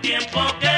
tiempo que